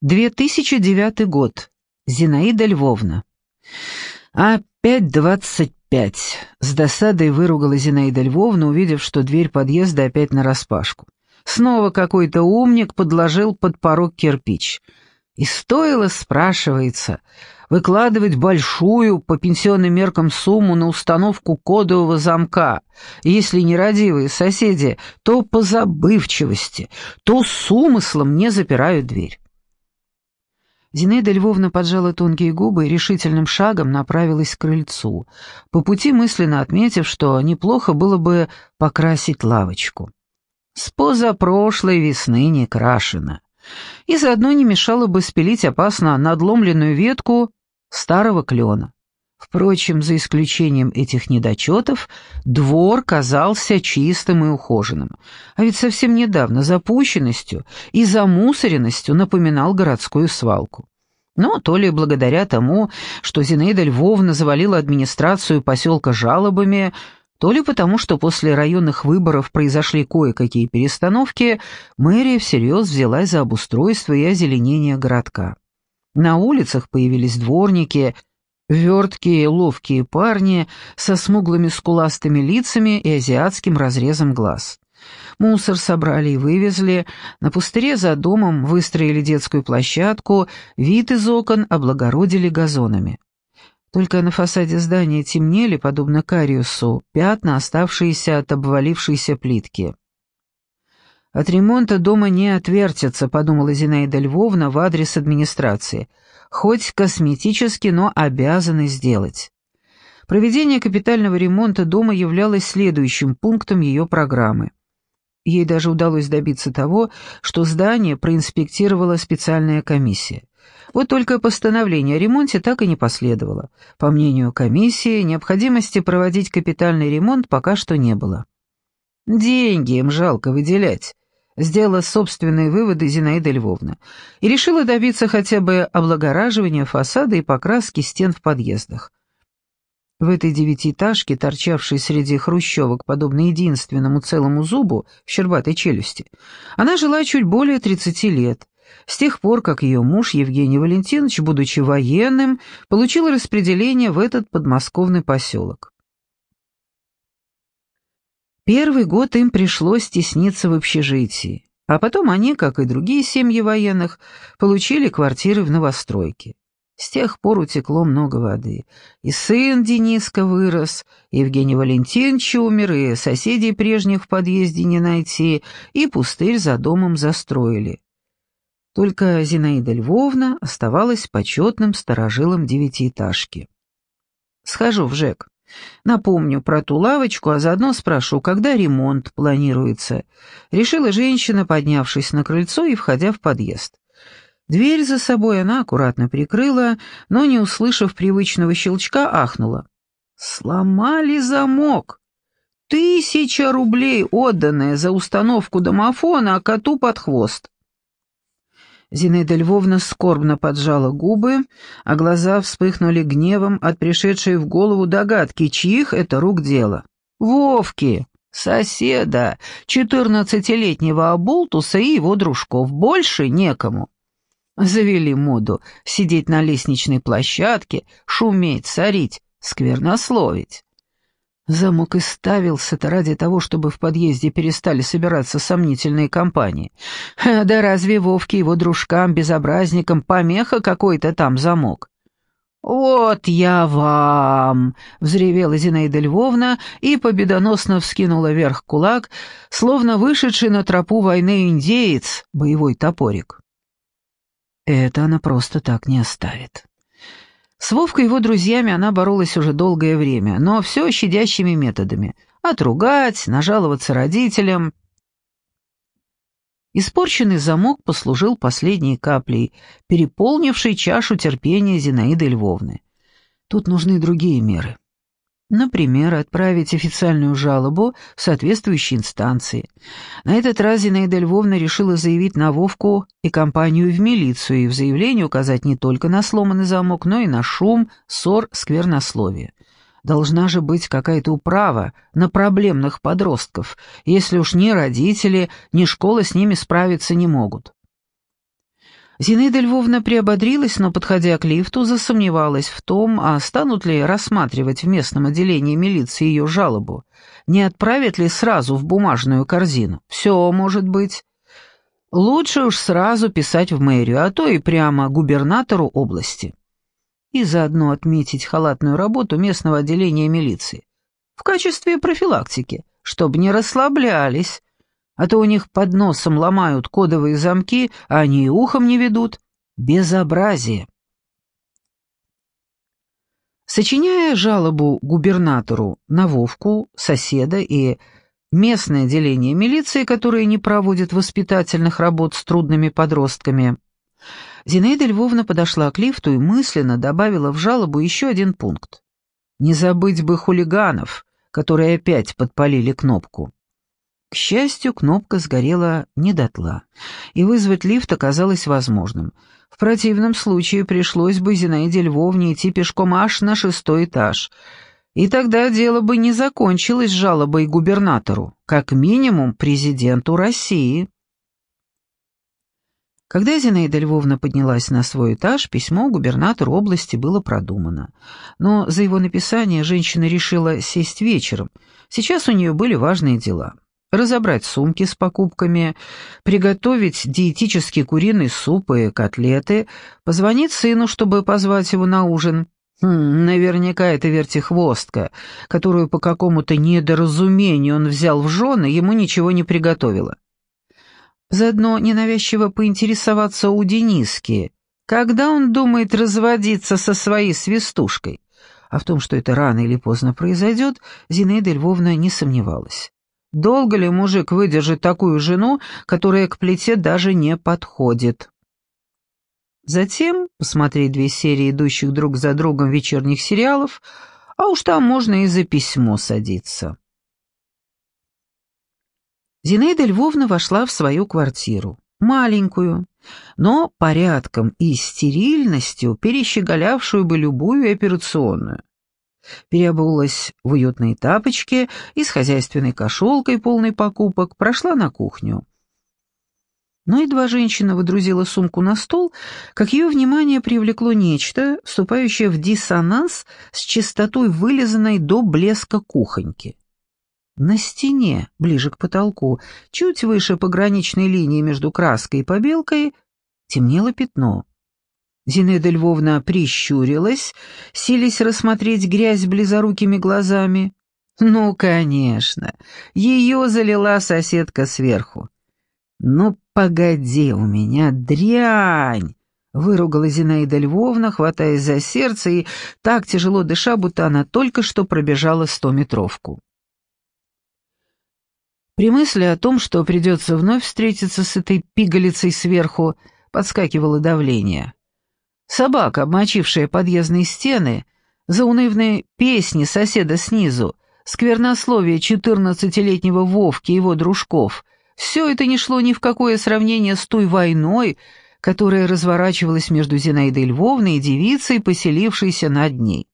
2009 год. Зинаида Львовна. «Опять двадцать пять!» — с досадой выругала Зинаида Львовна, увидев, что дверь подъезда опять нараспашку. Снова какой-то умник подложил под порог кирпич. И стоило, спрашивается, выкладывать большую по пенсионным меркам сумму на установку кодового замка. Если нерадивые соседи, то по забывчивости, то с умыслом не запирают дверь. Зинаида Львовна поджала тонкие губы и решительным шагом направилась к крыльцу, по пути мысленно отметив, что неплохо было бы покрасить лавочку. С позапрошлой весны не крашена. И заодно не мешало бы спилить опасно надломленную ветку старого клена. Впрочем, за исключением этих недочетов, двор казался чистым и ухоженным, а ведь совсем недавно запущенностью и замусоренностью напоминал городскую свалку. Но то ли благодаря тому, что Зинаида Львовна завалила администрацию поселка жалобами, то ли потому, что после районных выборов произошли кое-какие перестановки, мэрия всерьез взялась за обустройство и озеленение городка. На улицах появились дворники – Верткие, ловкие парни со смуглыми скуластыми лицами и азиатским разрезом глаз. Мусор собрали и вывезли, на пустыре за домом выстроили детскую площадку, вид из окон облагородили газонами. Только на фасаде здания темнели, подобно кариусу, пятна, оставшиеся от обвалившейся плитки. «От ремонта дома не отвертятся», — подумала Зинаида Львовна в адрес администрации. «Хоть косметически, но обязаны сделать». Проведение капитального ремонта дома являлось следующим пунктом ее программы. Ей даже удалось добиться того, что здание проинспектировала специальная комиссия. Вот только постановление о ремонте так и не последовало. По мнению комиссии, необходимости проводить капитальный ремонт пока что не было. Деньги им жалко выделять, сделала собственные выводы Зинаида Львовна и решила добиться хотя бы облагораживания фасада и покраски стен в подъездах. В этой девятиэтажке, торчавшей среди хрущевок, подобно единственному целому зубу в щербатой челюсти, она жила чуть более 30 лет, с тех пор, как ее муж Евгений Валентинович, будучи военным, получил распределение в этот подмосковный поселок. Первый год им пришлось тесниться в общежитии, а потом они, как и другие семьи военных, получили квартиры в новостройке. С тех пор утекло много воды. И сын Дениска вырос, Евгений Валентинович умер, и соседей прежних в подъезде не найти, и пустырь за домом застроили. Только Зинаида Львовна оставалась почетным сторожилом девятиэтажки. «Схожу в ЖЭК. Напомню про ту лавочку, а заодно спрошу, когда ремонт планируется. Решила женщина, поднявшись на крыльцо и входя в подъезд. Дверь за собой она аккуратно прикрыла, но, не услышав привычного щелчка, ахнула. «Сломали замок! Тысяча рублей, отданная за установку домофона, а коту под хвост!» Зинаида Львовна скорбно поджала губы, а глаза вспыхнули гневом от пришедшей в голову догадки, чьих это рук дело. «Вовки! Соседа! Четырнадцатилетнего оболтуса и его дружков. Больше некому!» Завели моду сидеть на лестничной площадке, шуметь, сорить, сквернословить. Замок и ставился-то ради того, чтобы в подъезде перестали собираться сомнительные компании. Да разве Вовке его дружкам-безобразникам помеха какой-то там замок? «Вот я вам!» — взревела Зинаида Львовна и победоносно вскинула вверх кулак, словно вышедший на тропу войны индеец, боевой топорик. Это она просто так не оставит. С Вовкой и его друзьями она боролась уже долгое время, но все щадящими методами. Отругать, нажаловаться родителям. Испорченный замок послужил последней каплей, переполнившей чашу терпения Зинаиды Львовны. Тут нужны другие меры. Например, отправить официальную жалобу в соответствующие инстанции. На этот раз Зинаида Львовна решила заявить на Вовку и компанию в милицию и в заявлении указать не только на сломанный замок, но и на шум, ссор, сквернословие. Должна же быть какая-то управа на проблемных подростков, если уж ни родители, ни школа с ними справиться не могут. Зинаида Львовна приободрилась, но, подходя к лифту, засомневалась в том, а станут ли рассматривать в местном отделении милиции ее жалобу, не отправят ли сразу в бумажную корзину. Все может быть. Лучше уж сразу писать в мэрию, а то и прямо губернатору области. И заодно отметить халатную работу местного отделения милиции. В качестве профилактики, чтобы не расслаблялись, а то у них под носом ломают кодовые замки, а они и ухом не ведут. Безобразие. Сочиняя жалобу губернатору на Вовку, соседа и местное отделение милиции, которые не проводят воспитательных работ с трудными подростками, Зинаида Львовна подошла к лифту и мысленно добавила в жалобу еще один пункт. Не забыть бы хулиганов, которые опять подпалили кнопку. К счастью, кнопка сгорела не дотла, и вызвать лифт оказалось возможным. В противном случае пришлось бы Зинаиде Львовне идти пешком аж на шестой этаж. И тогда дело бы не закончилось жалобой губернатору, как минимум президенту России. Когда Зинаида Львовна поднялась на свой этаж, письмо губернатору области было продумано. Но за его написание женщина решила сесть вечером. Сейчас у нее были важные дела разобрать сумки с покупками, приготовить диетический куриный суп и котлеты, позвонить сыну, чтобы позвать его на ужин. Хм, наверняка это вертихвостка, которую по какому-то недоразумению он взял в жены, ему ничего не приготовила. Заодно ненавязчиво поинтересоваться у Дениски, когда он думает разводиться со своей свистушкой. А в том, что это рано или поздно произойдет, Зинаида Львовна не сомневалась. Долго ли мужик выдержит такую жену, которая к плите даже не подходит? Затем посмотреть две серии идущих друг за другом вечерних сериалов, а уж там можно и за письмо садиться. Зинаида Львовна вошла в свою квартиру, маленькую, но порядком и стерильностью перещеголявшую бы любую операционную переобулась в уютные тапочки и с хозяйственной кошелкой, полной покупок, прошла на кухню. Но едва женщина выдрузила сумку на стол, как ее внимание привлекло нечто, вступающее в диссонанс с чистотой вылизанной до блеска кухоньки. На стене, ближе к потолку, чуть выше пограничной линии между краской и побелкой, темнело пятно. Зинаида Львовна прищурилась, сились рассмотреть грязь близорукими глазами. Ну, конечно, ее залила соседка сверху. «Ну, погоди у меня, дрянь!» Выругала Зинаида Львовна, хватаясь за сердце и так тяжело дыша, будто она только что пробежала стометровку. При мысли о том, что придется вновь встретиться с этой пигалицей сверху, подскакивало давление. Собака, обмочившая подъездные стены, заунывные песни соседа снизу, сквернословие четырнадцатилетнего Вовки и его дружков — все это не шло ни в какое сравнение с той войной, которая разворачивалась между Зинаидой Львовной и девицей, поселившейся над ней.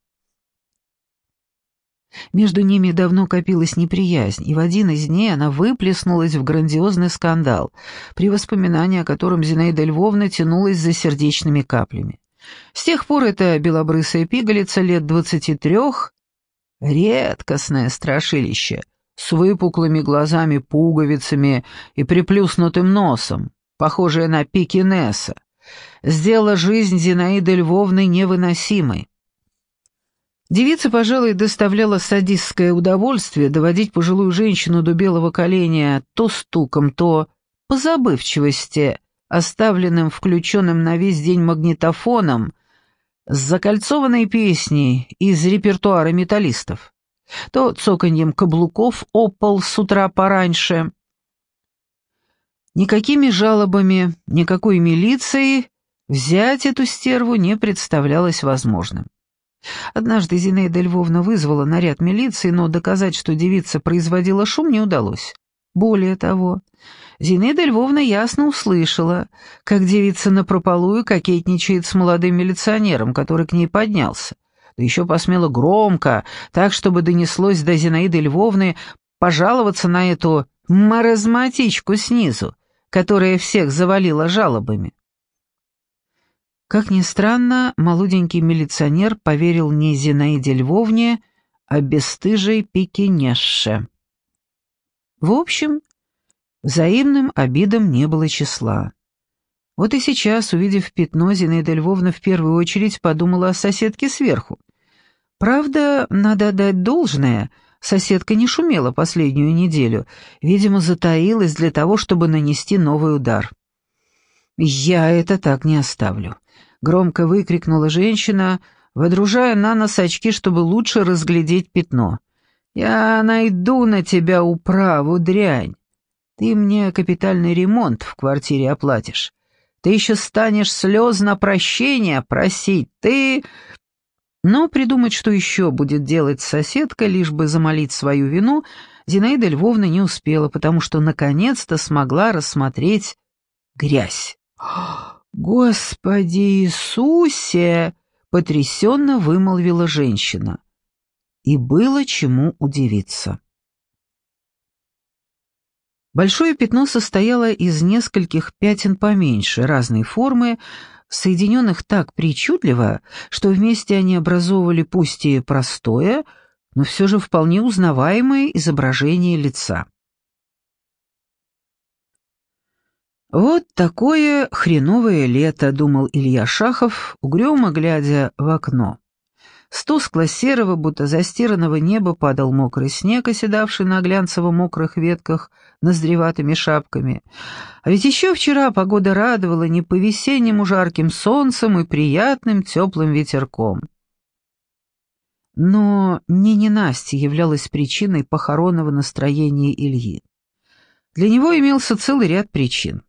Между ними давно копилась неприязнь, и в один из дней она выплеснулась в грандиозный скандал, при воспоминании о котором Зинаида Львовна тянулась за сердечными каплями. С тех пор эта белобрысая пигалица лет двадцати трех — редкостное страшилище, с выпуклыми глазами-пуговицами и приплюснутым носом, похожее на пикинеса, сделала жизнь Зинаиды Львовны невыносимой. Девица, пожалуй, доставляла садистское удовольствие доводить пожилую женщину до белого коленя то стуком, то по забывчивости оставленным включенным на весь день магнитофоном, с закольцованной песней из репертуара металлистов, то цоканьем каблуков о пол с утра пораньше. Никакими жалобами, никакой милицией взять эту стерву не представлялось возможным. Однажды Зинаида Львовна вызвала наряд милиции, но доказать, что девица производила шум, не удалось. Более того, Зинаида Львовна ясно услышала, как девица напропалую кокетничает с молодым милиционером, который к ней поднялся. Да еще посмела громко, так, чтобы донеслось до Зинаиды Львовны, пожаловаться на эту маразматичку снизу, которая всех завалила жалобами. Как ни странно, молоденький милиционер поверил не Зинаиде Львовне, а бесстыжей пекинесше. В общем, взаимным обидам не было числа. Вот и сейчас, увидев пятно, Зинаида Львовна в первую очередь подумала о соседке сверху. Правда, надо отдать должное, соседка не шумела последнюю неделю, видимо, затаилась для того, чтобы нанести новый удар. «Я это так не оставлю», — громко выкрикнула женщина, водружая на нос очки, чтобы лучше разглядеть пятно. «Я найду на тебя управу, дрянь. Ты мне капитальный ремонт в квартире оплатишь. Ты еще станешь слезно прощения просить. Ты...» Но придумать, что еще будет делать соседка, лишь бы замолить свою вину, Зинаида Львовна не успела, потому что наконец-то смогла рассмотреть грязь. «Господи Иисусе!» — потрясенно вымолвила женщина. И было чему удивиться. Большое пятно состояло из нескольких пятен поменьше, разной формы, соединенных так причудливо, что вместе они образовывали пусть и простое, но все же вполне узнаваемое изображение лица. «Вот такое хреновое лето», — думал Илья Шахов, угрюмо глядя в окно. С тускло-серого, будто застиранного неба падал мокрый снег, оседавший на глянцево-мокрых ветках ноздреватыми шапками. А ведь еще вчера погода радовала не по-весеннему жарким солнцем и приятным теплым ветерком. Но не ненастье являлась причиной похоронного настроения Ильи. Для него имелся целый ряд причин.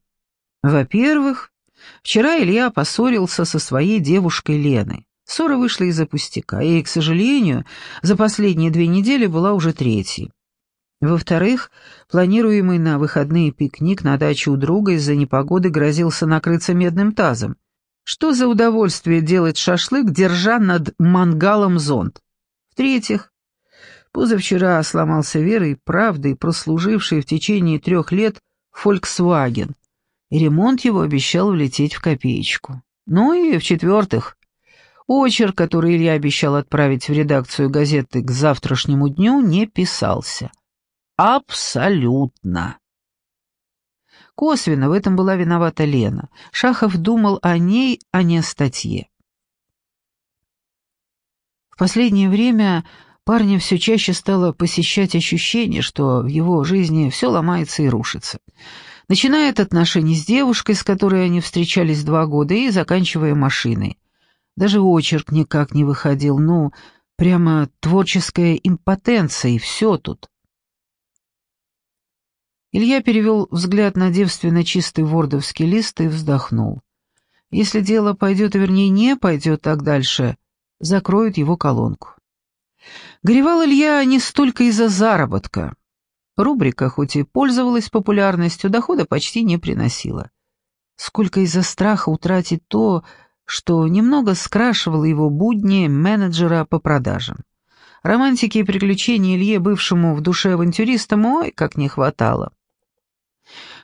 Во-первых, вчера Илья поссорился со своей девушкой Леной. Ссора вышла из-за пустяка, и, к сожалению, за последние две недели была уже третьей. Во-вторых, планируемый на выходные пикник на даче у друга из-за непогоды грозился накрыться медным тазом. Что за удовольствие делать шашлык, держа над мангалом зонт? В-третьих, позавчера сломался верой правдой прослуживший в течение трех лет «Фольксваген», и ремонт его обещал влететь в копеечку. Ну и, в-четвертых, очерк, который Илья обещал отправить в редакцию газеты к завтрашнему дню, не писался. Абсолютно. Косвенно в этом была виновата Лена. Шахов думал о ней, а не о статье. В последнее время парня все чаще стало посещать ощущение, что в его жизни все ломается и рушится начиная от отношений с девушкой, с которой они встречались два года, и заканчивая машиной. Даже очерк никак не выходил, ну, прямо творческая импотенция, и все тут. Илья перевел взгляд на девственно чистый вордовский лист и вздохнул. Если дело пойдет, вернее, не пойдет так дальше, закроют его колонку. Горевал Илья не столько из-за заработка. Рубрика, хоть и пользовалась популярностью, дохода почти не приносила. Сколько из-за страха утратить то, что немного скрашивало его будни менеджера по продажам. Романтики и приключений Илье, бывшему в душе авантюристом, ой, как не хватало.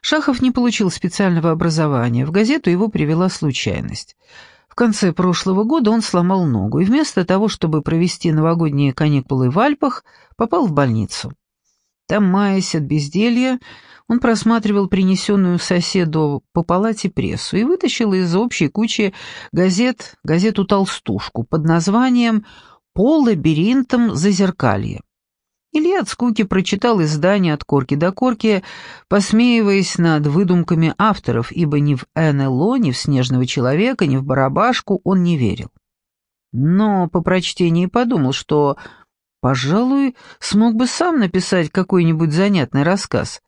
Шахов не получил специального образования, в газету его привела случайность. В конце прошлого года он сломал ногу и вместо того, чтобы провести новогодние каникулы в Альпах, попал в больницу. Там, маясь от безделья, он просматривал принесенную соседу по палате прессу и вытащил из общей кучи газет газету «Толстушку» под названием «По лабиринтам зазеркалье». Илья от скуки прочитал издание от корки до корки, посмеиваясь над выдумками авторов, ибо ни в НЛО, ни в «Снежного человека», ни в «Барабашку» он не верил. Но по прочтении подумал, что Пожалуй, смог бы сам написать какой-нибудь занятный рассказ.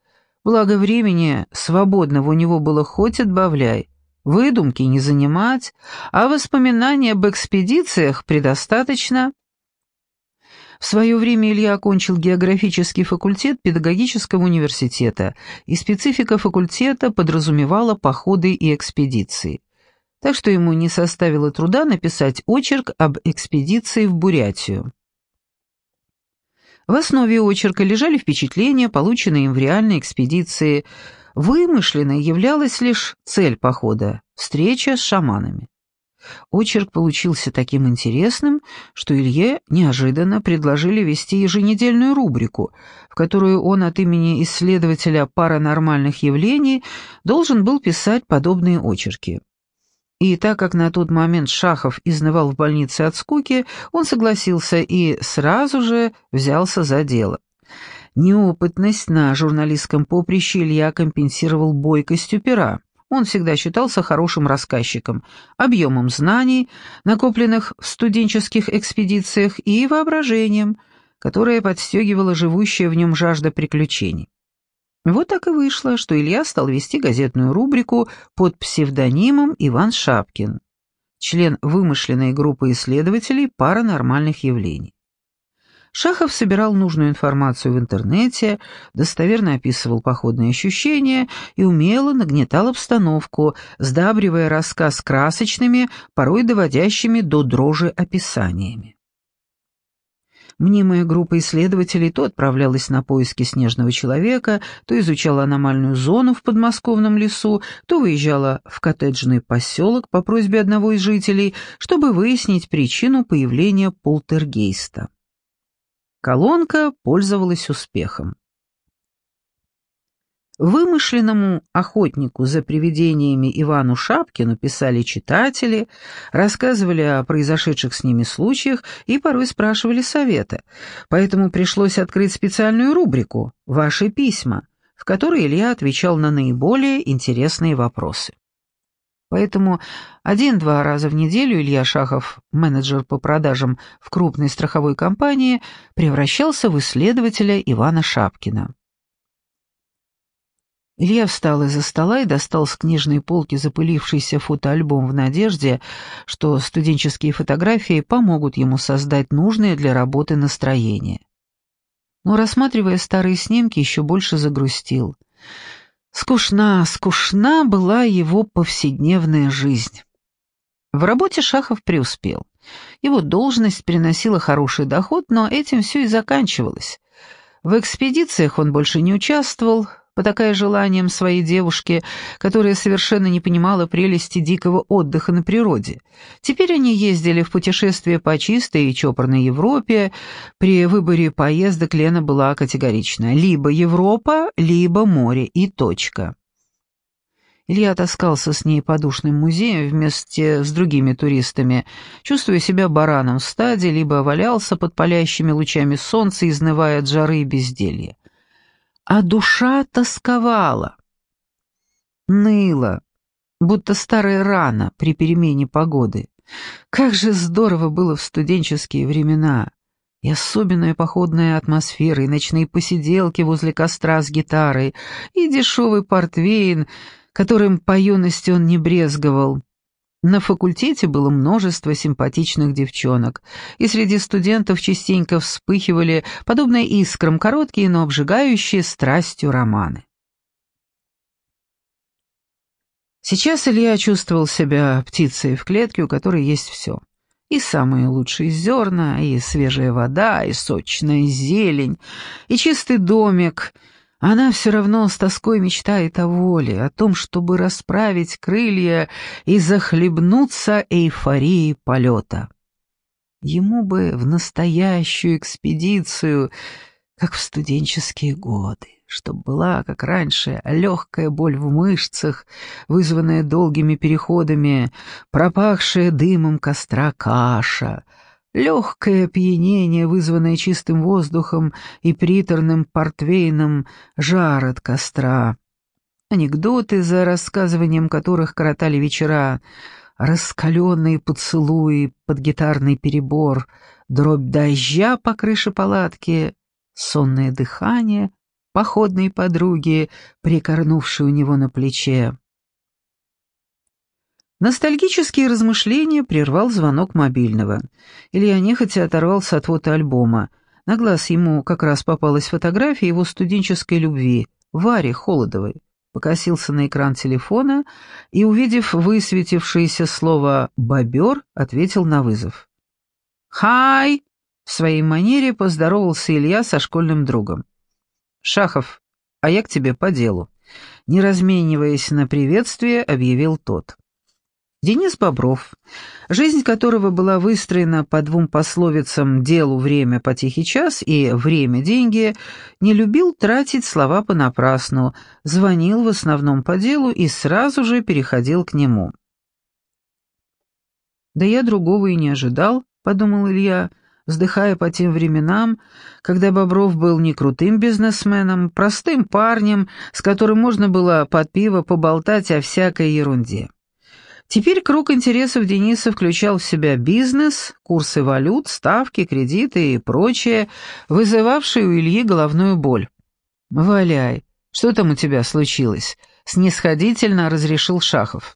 Благо времени свободного у него было хоть отбавляй. Выдумки не занимать, а воспоминания об экспедициях предостаточно. В свое время Илья окончил географический факультет педагогического университета, и специфика факультета подразумевала походы и экспедиции. Так что ему не составило труда написать очерк об экспедиции в Бурятию. В основе очерка лежали впечатления, полученные им в реальной экспедиции. Вымышленной являлась лишь цель похода — встреча с шаманами. Очерк получился таким интересным, что Илье неожиданно предложили вести еженедельную рубрику, в которую он от имени исследователя паранормальных явлений должен был писать подобные очерки. И так как на тот момент Шахов изнывал в больнице от скуки, он согласился и сразу же взялся за дело. Неопытность на журналистском поприще Илья компенсировал бойкостью пера. Он всегда считался хорошим рассказчиком, объемом знаний, накопленных в студенческих экспедициях, и воображением, которое подстегивало живущая в нем жажда приключений. Вот так и вышло, что Илья стал вести газетную рубрику под псевдонимом Иван Шапкин, член вымышленной группы исследователей паранормальных явлений. Шахов собирал нужную информацию в интернете, достоверно описывал походные ощущения и умело нагнетал обстановку, сдабривая рассказ красочными, порой доводящими до дрожи описаниями. Мнимая группа исследователей то отправлялась на поиски снежного человека, то изучала аномальную зону в подмосковном лесу, то выезжала в коттеджный поселок по просьбе одного из жителей, чтобы выяснить причину появления полтергейста. Колонка пользовалась успехом. Вымышленному охотнику за привидениями Ивану Шапкину писали читатели, рассказывали о произошедших с ними случаях и порой спрашивали совета, поэтому пришлось открыть специальную рубрику «Ваши письма», в которой Илья отвечал на наиболее интересные вопросы. Поэтому один-два раза в неделю Илья Шахов, менеджер по продажам в крупной страховой компании, превращался в исследователя Ивана Шапкина. Илья встал из-за стола и достал с книжной полки запылившийся фотоальбом в надежде, что студенческие фотографии помогут ему создать нужное для работы настроение. Но, рассматривая старые снимки, еще больше загрустил — Скучна, скучна была его повседневная жизнь. В работе Шахов преуспел. Его должность приносила хороший доход, но этим все и заканчивалось. В экспедициях он больше не участвовал, потакая желанием своей девушки, которая совершенно не понимала прелести дикого отдыха на природе. Теперь они ездили в путешествие по чистой и чопорной Европе. При выборе поездок Лена была категорична. Либо Европа, либо море и точка. Илья таскался с ней по душным музеям вместе с другими туристами, чувствуя себя бараном в стаде, либо валялся под палящими лучами солнца, изнывая от жары и безделья а душа тосковала. Ныла, будто старая рана при перемене погоды. Как же здорово было в студенческие времена! И особенная походная атмосфера, и ночные посиделки возле костра с гитарой, и дешевый портвейн, которым по юности он не брезговал. На факультете было множество симпатичных девчонок, и среди студентов частенько вспыхивали, подобно искрам, короткие, но обжигающие страстью романы. Сейчас Илья чувствовал себя птицей в клетке, у которой есть все. И самые лучшие зерна, и свежая вода, и сочная зелень, и чистый домик — она все равно с тоской мечтает о воле, о том, чтобы расправить крылья и захлебнуться эйфорией полета. Ему бы в настоящую экспедицию, как в студенческие годы, чтобы была, как раньше, легкая боль в мышцах, вызванная долгими переходами, пропахшая дымом костра каша — Легкое опьянение, вызванное чистым воздухом и приторным портвейном, жар от костра. Анекдоты, за рассказыванием которых коротали вечера, раскаленные поцелуи под гитарный перебор, дробь дождя по крыше палатки, сонное дыхание походной подруги, прикорнувшей у него на плече. Ностальгические размышления прервал звонок мобильного. Илья нехотя оторвался от фотоальбома. На глаз ему как раз попалась фотография его студенческой любви, Вари Холодовой. Покосился на экран телефона и, увидев высветившееся слово «бобер», ответил на вызов. «Хай!» — в своей манере поздоровался Илья со школьным другом. «Шахов, а я к тебе по делу». Не размениваясь на приветствие, объявил тот. Денис Бобров, жизнь которого была выстроена по двум пословицам «делу время, потихий час» и «время деньги», не любил тратить слова понапрасну, звонил в основном по делу и сразу же переходил к нему. «Да я другого и не ожидал», — подумал Илья, вздыхая по тем временам, когда Бобров был не крутым бизнесменом, простым парнем, с которым можно было под пиво поболтать о всякой ерунде. Теперь круг интересов Дениса включал в себя бизнес, курсы валют, ставки, кредиты и прочее, вызывавшие у Ильи головную боль. «Валяй, что там у тебя случилось?» — снисходительно разрешил Шахов.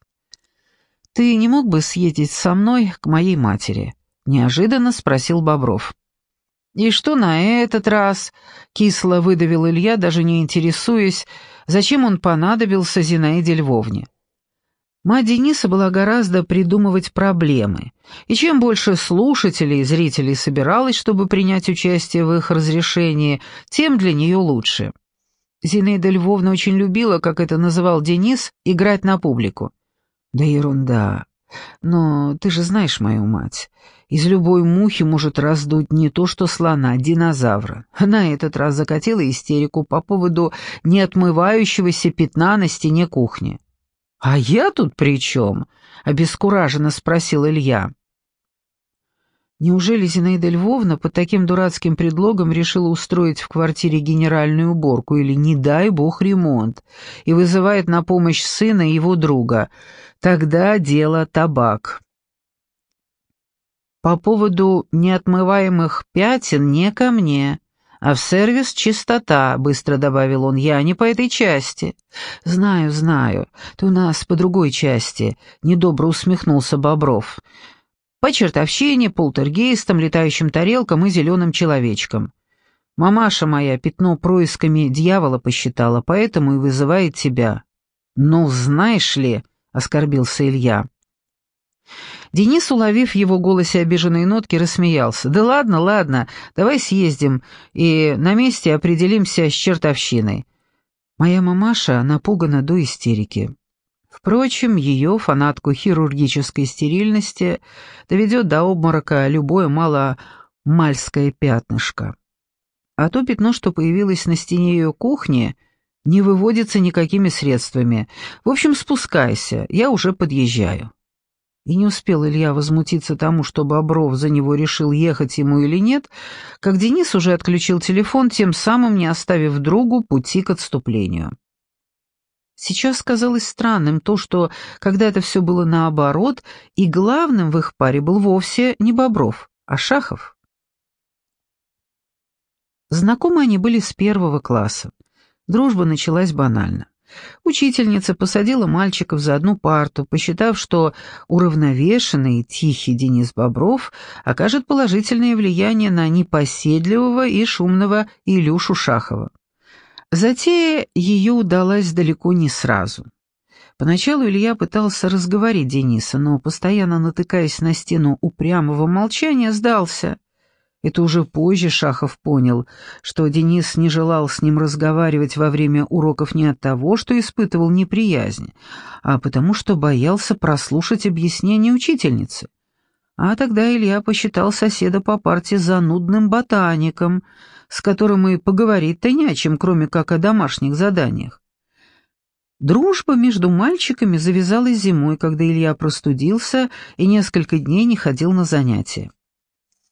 «Ты не мог бы съездить со мной к моей матери?» — неожиданно спросил Бобров. «И что на этот раз?» — кисло выдавил Илья, даже не интересуясь, зачем он понадобился Зинаиде Львовне. Мать Дениса была гораздо придумывать проблемы, и чем больше слушателей и зрителей собиралось, чтобы принять участие в их разрешении, тем для нее лучше. Зинаида Львовна очень любила, как это называл Денис, играть на публику. «Да ерунда. Но ты же знаешь мою мать. Из любой мухи может раздуть не то что слона, а динозавра. Она этот раз закатила истерику по поводу неотмывающегося пятна на стене кухни. «А я тут при чем?» — обескураженно спросил Илья. Неужели Зинаида Львовна под таким дурацким предлогом решила устроить в квартире генеральную уборку или, не дай бог, ремонт, и вызывает на помощь сына и его друга? Тогда дело табак. По поводу неотмываемых пятен не ко мне. «А в сервис чистота», — быстро добавил он, — «я не по этой части». «Знаю, знаю, ты у нас по другой части», — недобро усмехнулся Бобров. «По чертовщине, полтергейстам, летающим тарелкам и зеленым человечкам. Мамаша моя пятно происками дьявола посчитала, поэтому и вызывает тебя». «Ну, знаешь ли», — оскорбился Илья, — Денис, уловив в его голосе обиженные нотки, рассмеялся. «Да ладно, ладно, давай съездим и на месте определимся с чертовщиной». Моя мамаша напугана до истерики. Впрочем, ее, фанатку хирургической стерильности, доведет до обморока любое маломальское пятнышко. А то пятно, что появилось на стене ее кухни, не выводится никакими средствами. В общем, спускайся, я уже подъезжаю. И не успел Илья возмутиться тому, что Бобров за него решил ехать ему или нет, как Денис уже отключил телефон, тем самым не оставив другу пути к отступлению. Сейчас казалось странным то, что когда это все было наоборот, и главным в их паре был вовсе не Бобров, а Шахов. Знакомы они были с первого класса. Дружба началась банально. Учительница посадила мальчиков за одну парту, посчитав, что уравновешенный и тихий Денис Бобров окажет положительное влияние на непоседливого и шумного Илюшу Шахова. Затея ее удалась далеко не сразу. Поначалу Илья пытался разговорить Дениса, но, постоянно натыкаясь на стену упрямого молчания, сдался. Это уже позже Шахов понял, что Денис не желал с ним разговаривать во время уроков не от того, что испытывал неприязнь, а потому что боялся прослушать объяснение учительницы. А тогда Илья посчитал соседа по парте занудным ботаником, с которым и поговорить-то не о чем, кроме как о домашних заданиях. Дружба между мальчиками завязалась зимой, когда Илья простудился и несколько дней не ходил на занятия.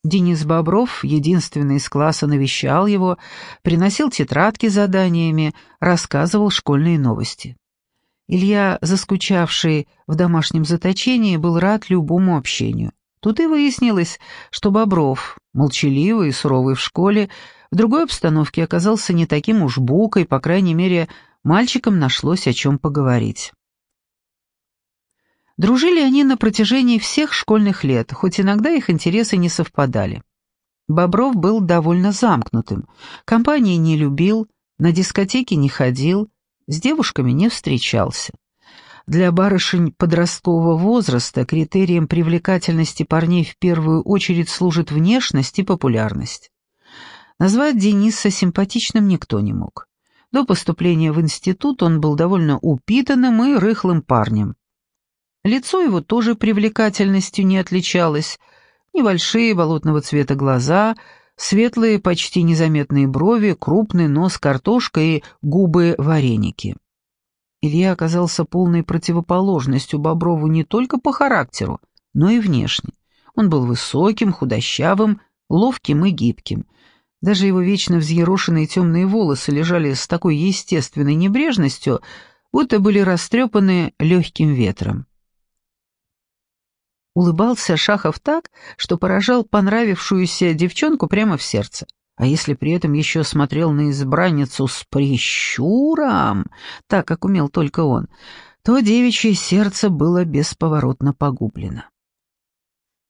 Денис Бобров, единственный из класса, навещал его, приносил тетрадки с заданиями, рассказывал школьные новости. Илья, заскучавший в домашнем заточении, был рад любому общению. Тут и выяснилось, что Бобров, молчаливый и суровый в школе, в другой обстановке оказался не таким уж букой, по крайней мере, мальчикам нашлось о чем поговорить. Дружили они на протяжении всех школьных лет, хоть иногда их интересы не совпадали. Бобров был довольно замкнутым, компании не любил, на дискотеки не ходил, с девушками не встречался. Для барышень подросткового возраста критерием привлекательности парней в первую очередь служит внешность и популярность. Назвать Дениса симпатичным никто не мог. До поступления в институт он был довольно упитанным и рыхлым парнем. Лицо его тоже привлекательностью не отличалось. Небольшие болотного цвета глаза, светлые, почти незаметные брови, крупный нос картошка и губы-вареники. Илья оказался полной противоположностью Боброву не только по характеру, но и внешне. Он был высоким, худощавым, ловким и гибким. Даже его вечно взъерошенные темные волосы лежали с такой естественной небрежностью, будто были растрепаны легким ветром. Улыбался Шахов так, что поражал понравившуюся девчонку прямо в сердце. А если при этом еще смотрел на избранницу с прищуром, так как умел только он, то девичье сердце было бесповоротно погублено.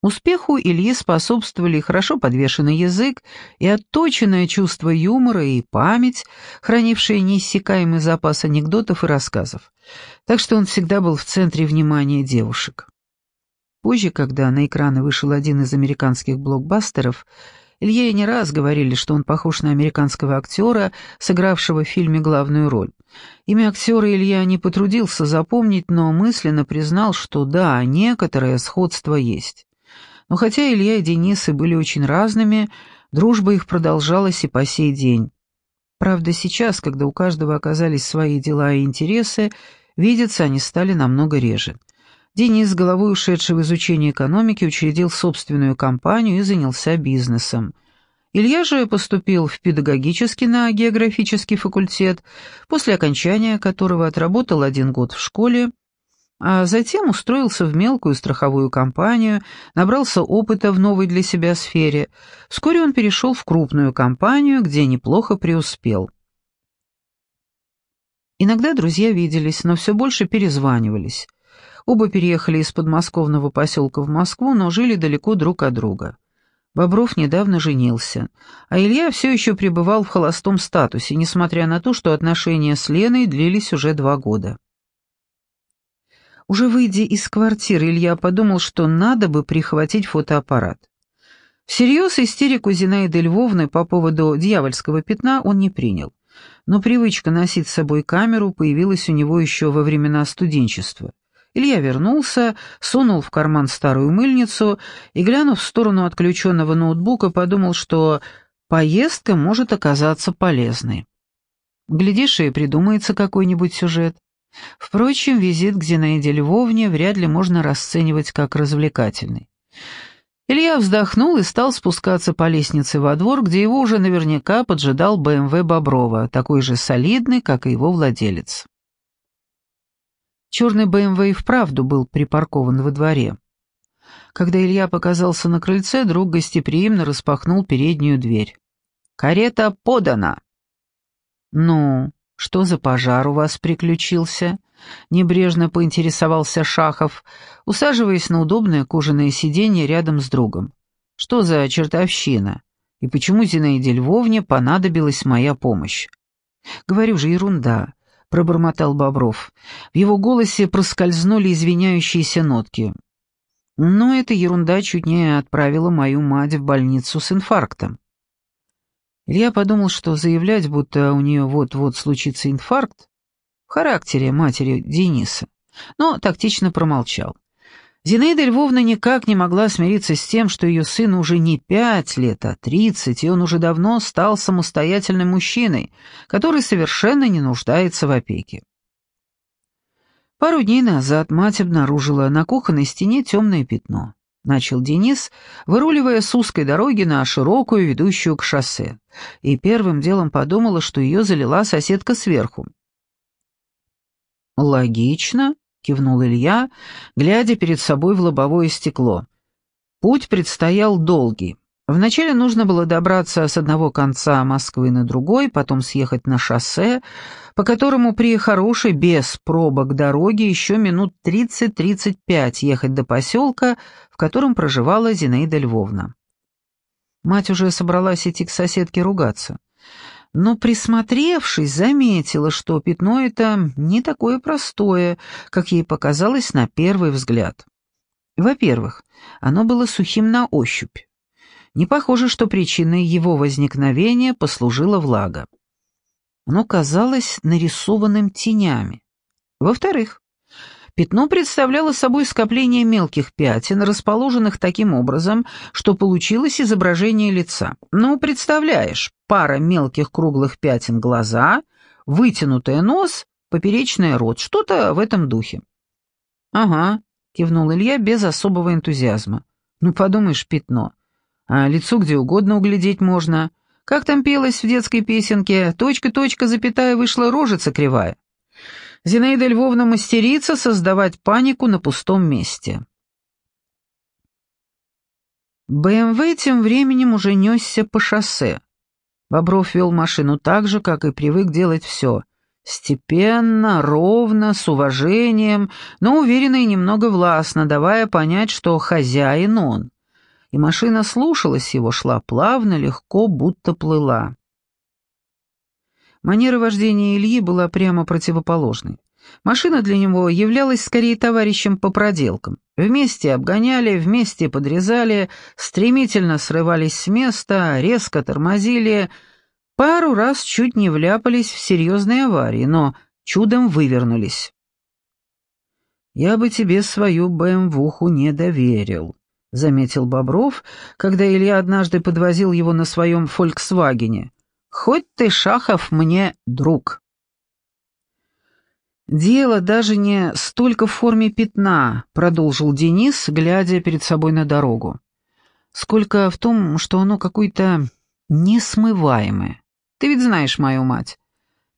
Успеху Ильи способствовали хорошо подвешенный язык и отточенное чувство юмора и память, хранившие неиссякаемый запас анекдотов и рассказов. Так что он всегда был в центре внимания девушек. Позже, когда на экраны вышел один из американских блокбастеров, Илье не раз говорили, что он похож на американского актера, сыгравшего в фильме главную роль. Имя актера Илья не потрудился запомнить, но мысленно признал, что да, некоторое сходство есть. Но хотя Илья и Денис и были очень разными, дружба их продолжалась и по сей день. Правда, сейчас, когда у каждого оказались свои дела и интересы, видеться они стали намного реже. Денис, головой ушедший в изучение экономики, учредил собственную компанию и занялся бизнесом. Илья же поступил в педагогический на географический факультет, после окончания которого отработал один год в школе, а затем устроился в мелкую страховую компанию, набрался опыта в новой для себя сфере. Вскоре он перешел в крупную компанию, где неплохо преуспел. Иногда друзья виделись, но все больше перезванивались. Оба переехали из подмосковного поселка в Москву, но жили далеко друг от друга. Бобров недавно женился, а Илья все еще пребывал в холостом статусе, несмотря на то, что отношения с Леной длились уже два года. Уже выйдя из квартиры, Илья подумал, что надо бы прихватить фотоаппарат. Всерьез истерику Зинаиды Львовны по поводу дьявольского пятна он не принял, но привычка носить с собой камеру появилась у него еще во времена студенчества. Илья вернулся, сунул в карман старую мыльницу и, глянув в сторону отключенного ноутбука, подумал, что поездка может оказаться полезной. Глядишь, и придумается какой-нибудь сюжет. Впрочем, визит к Зинаиде Львовне вряд ли можно расценивать как развлекательный. Илья вздохнул и стал спускаться по лестнице во двор, где его уже наверняка поджидал БМВ Боброва, такой же солидный, как и его владелец. Черный БМВ и вправду был припаркован во дворе. Когда Илья показался на крыльце, друг гостеприимно распахнул переднюю дверь. «Карета подана!» «Ну, что за пожар у вас приключился?» — небрежно поинтересовался Шахов, усаживаясь на удобное кожаное сиденье рядом с другом. «Что за чертовщина? И почему Зинаиде Львовне понадобилась моя помощь?» «Говорю же, ерунда. — пробормотал Бобров. В его голосе проскользнули извиняющиеся нотки. «Но эта ерунда чуть не отправила мою мать в больницу с инфарктом». Илья подумал, что заявлять, будто у нее вот-вот случится инфаркт, в характере матери Дениса, но тактично промолчал. Зинаида Львовна никак не могла смириться с тем, что ее сыну уже не пять лет, а тридцать, и он уже давно стал самостоятельным мужчиной, который совершенно не нуждается в опеке. Пару дней назад мать обнаружила на кухонной стене темное пятно. Начал Денис, выруливая с узкой дороги на широкую, ведущую к шоссе, и первым делом подумала, что ее залила соседка сверху. «Логично», кивнул Илья, глядя перед собой в лобовое стекло. Путь предстоял долгий. Вначале нужно было добраться с одного конца Москвы на другой, потом съехать на шоссе, по которому при хорошей, без пробок дороге еще минут 30-35 ехать до поселка, в котором проживала Зинаида Львовна. Мать уже собралась идти к соседке ругаться но, присмотревшись, заметила, что пятно это не такое простое, как ей показалось на первый взгляд. Во-первых, оно было сухим на ощупь. Не похоже, что причиной его возникновения послужила влага. Оно казалось нарисованным тенями. Во-вторых, Пятно представляло собой скопление мелких пятен, расположенных таким образом, что получилось изображение лица. Ну, представляешь, пара мелких круглых пятен глаза, вытянутый нос, поперечный рот, что-то в этом духе. «Ага», — кивнул Илья без особого энтузиазма. «Ну, подумаешь, пятно. А лицо где угодно углядеть можно. Как там пелось в детской песенке? Точка, точка, запятая, вышла рожица кривая». Зинаида Львовна мастерица создавать панику на пустом месте. БМВ тем временем уже несся по шоссе. Бобров вел машину так же, как и привык делать все. Степенно, ровно, с уважением, но уверенно и немного властно, давая понять, что хозяин он. И машина слушалась его, шла плавно, легко, будто плыла. Манера вождения Ильи была прямо противоположной. Машина для него являлась скорее товарищем по проделкам. Вместе обгоняли, вместе подрезали, стремительно срывались с места, резко тормозили. Пару раз чуть не вляпались в серьезные аварии, но чудом вывернулись. «Я бы тебе свою БМВуху не доверил», — заметил Бобров, когда Илья однажды подвозил его на своем «Фольксвагене». Хоть ты, Шахов, мне друг. «Дело даже не столько в форме пятна», — продолжил Денис, глядя перед собой на дорогу, «сколько в том, что оно какое-то несмываемое. Ты ведь знаешь мою мать.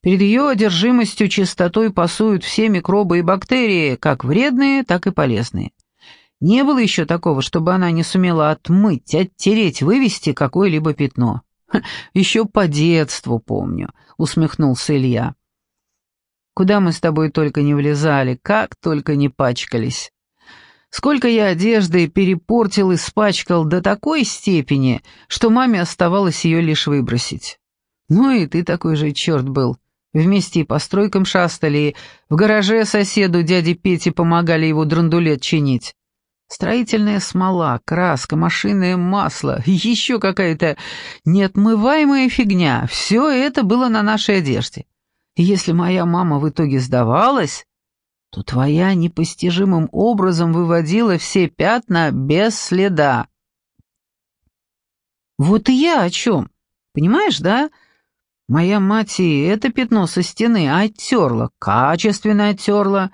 Перед ее одержимостью чистотой пасуют все микробы и бактерии, как вредные, так и полезные. Не было еще такого, чтобы она не сумела отмыть, оттереть, вывести какое-либо пятно. «Еще по детству помню», — усмехнулся Илья. «Куда мы с тобой только не влезали, как только не пачкались. Сколько я одежды перепортил, и испачкал до такой степени, что маме оставалось ее лишь выбросить. Ну и ты такой же черт был. Вместе и по стройкам шастали, и в гараже соседу дяде Пете помогали его драндулет чинить. Строительная смола, краска, машинное масло, еще какая-то неотмываемая фигня. Все это было на нашей одежде. Если моя мама в итоге сдавалась, то твоя непостижимым образом выводила все пятна без следа. Вот и я о чем. Понимаешь, да? Моя мать и это пятно со стены оттерла, качественно оттерла,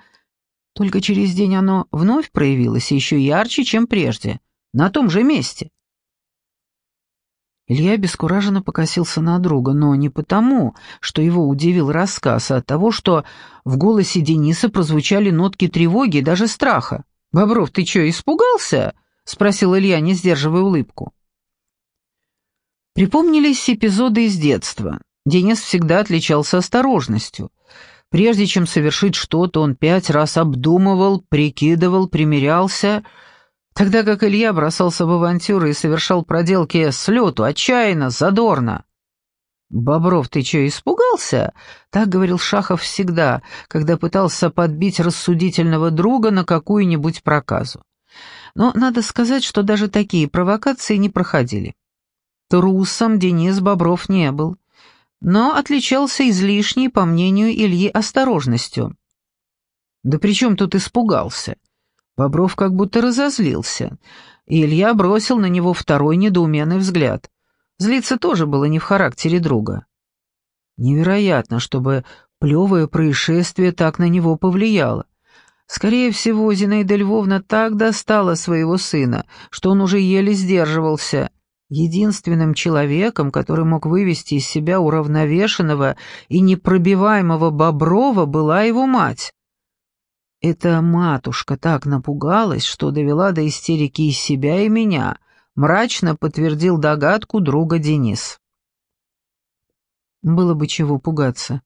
только через день оно вновь проявилось еще ярче, чем прежде, на том же месте. Илья обескураженно покосился на друга, но не потому, что его удивил рассказ, а от того, что в голосе Дениса прозвучали нотки тревоги и даже страха. «Бобров, ты что, испугался?» — спросил Илья, не сдерживая улыбку. Припомнились эпизоды из детства. Денис всегда отличался осторожностью — Прежде чем совершить что-то, он пять раз обдумывал, прикидывал, примерялся, тогда как Илья бросался в авантюры и совершал проделки с лету, отчаянно, задорно. «Бобров, ты что, испугался?» — так говорил Шахов всегда, когда пытался подбить рассудительного друга на какую-нибудь проказу. Но надо сказать, что даже такие провокации не проходили. Трусом Денис Бобров не был но отличался излишней, по мнению Ильи, осторожностью. «Да при чем тут испугался?» Бобров как будто разозлился, и Илья бросил на него второй недоуменный взгляд. Злиться тоже было не в характере друга. Невероятно, чтобы плевое происшествие так на него повлияло. Скорее всего, Зинаида Львовна так достала своего сына, что он уже еле сдерживался, Единственным человеком, который мог вывести из себя уравновешенного и непробиваемого Боброва, была его мать. Эта матушка так напугалась, что довела до истерики и себя, и меня, мрачно подтвердил догадку друга Денис. Было бы чего пугаться.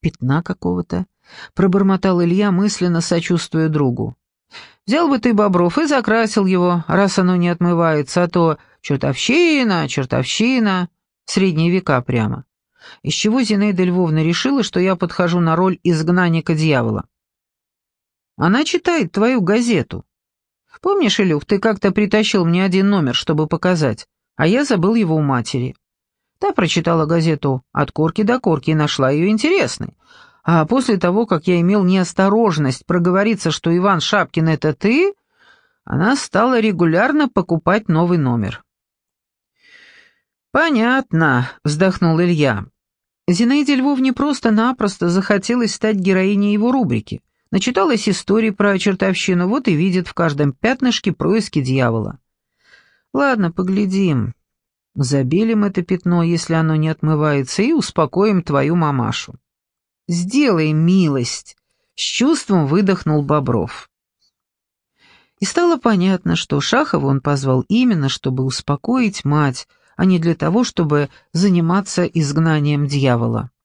Пятна какого-то, пробормотал Илья, мысленно сочувствуя другу. Взял бы ты Бобров и закрасил его, раз оно не отмывается, а то чертовщина, чертовщина, средние века прямо. Из чего Зинаида Львовна решила, что я подхожу на роль изгнанника дьявола? Она читает твою газету. Помнишь, Илюх, ты как-то притащил мне один номер, чтобы показать, а я забыл его у матери. Та прочитала газету от корки до корки и нашла ее интересной. А после того, как я имел неосторожность проговориться, что Иван Шапкин — это ты, она стала регулярно покупать новый номер. «Понятно», — вздохнул Илья. Зинаиде Львовне просто-напросто захотелось стать героиней его рубрики. Начиталась истории про чертовщину, вот и видит в каждом пятнышке происки дьявола. «Ладно, поглядим. Забелим это пятно, если оно не отмывается, и успокоим твою мамашу». «Сделай милость!» — с чувством выдохнул Бобров. И стало понятно, что Шахова он позвал именно, чтобы успокоить мать, а не для того, чтобы заниматься изгнанием дьявола.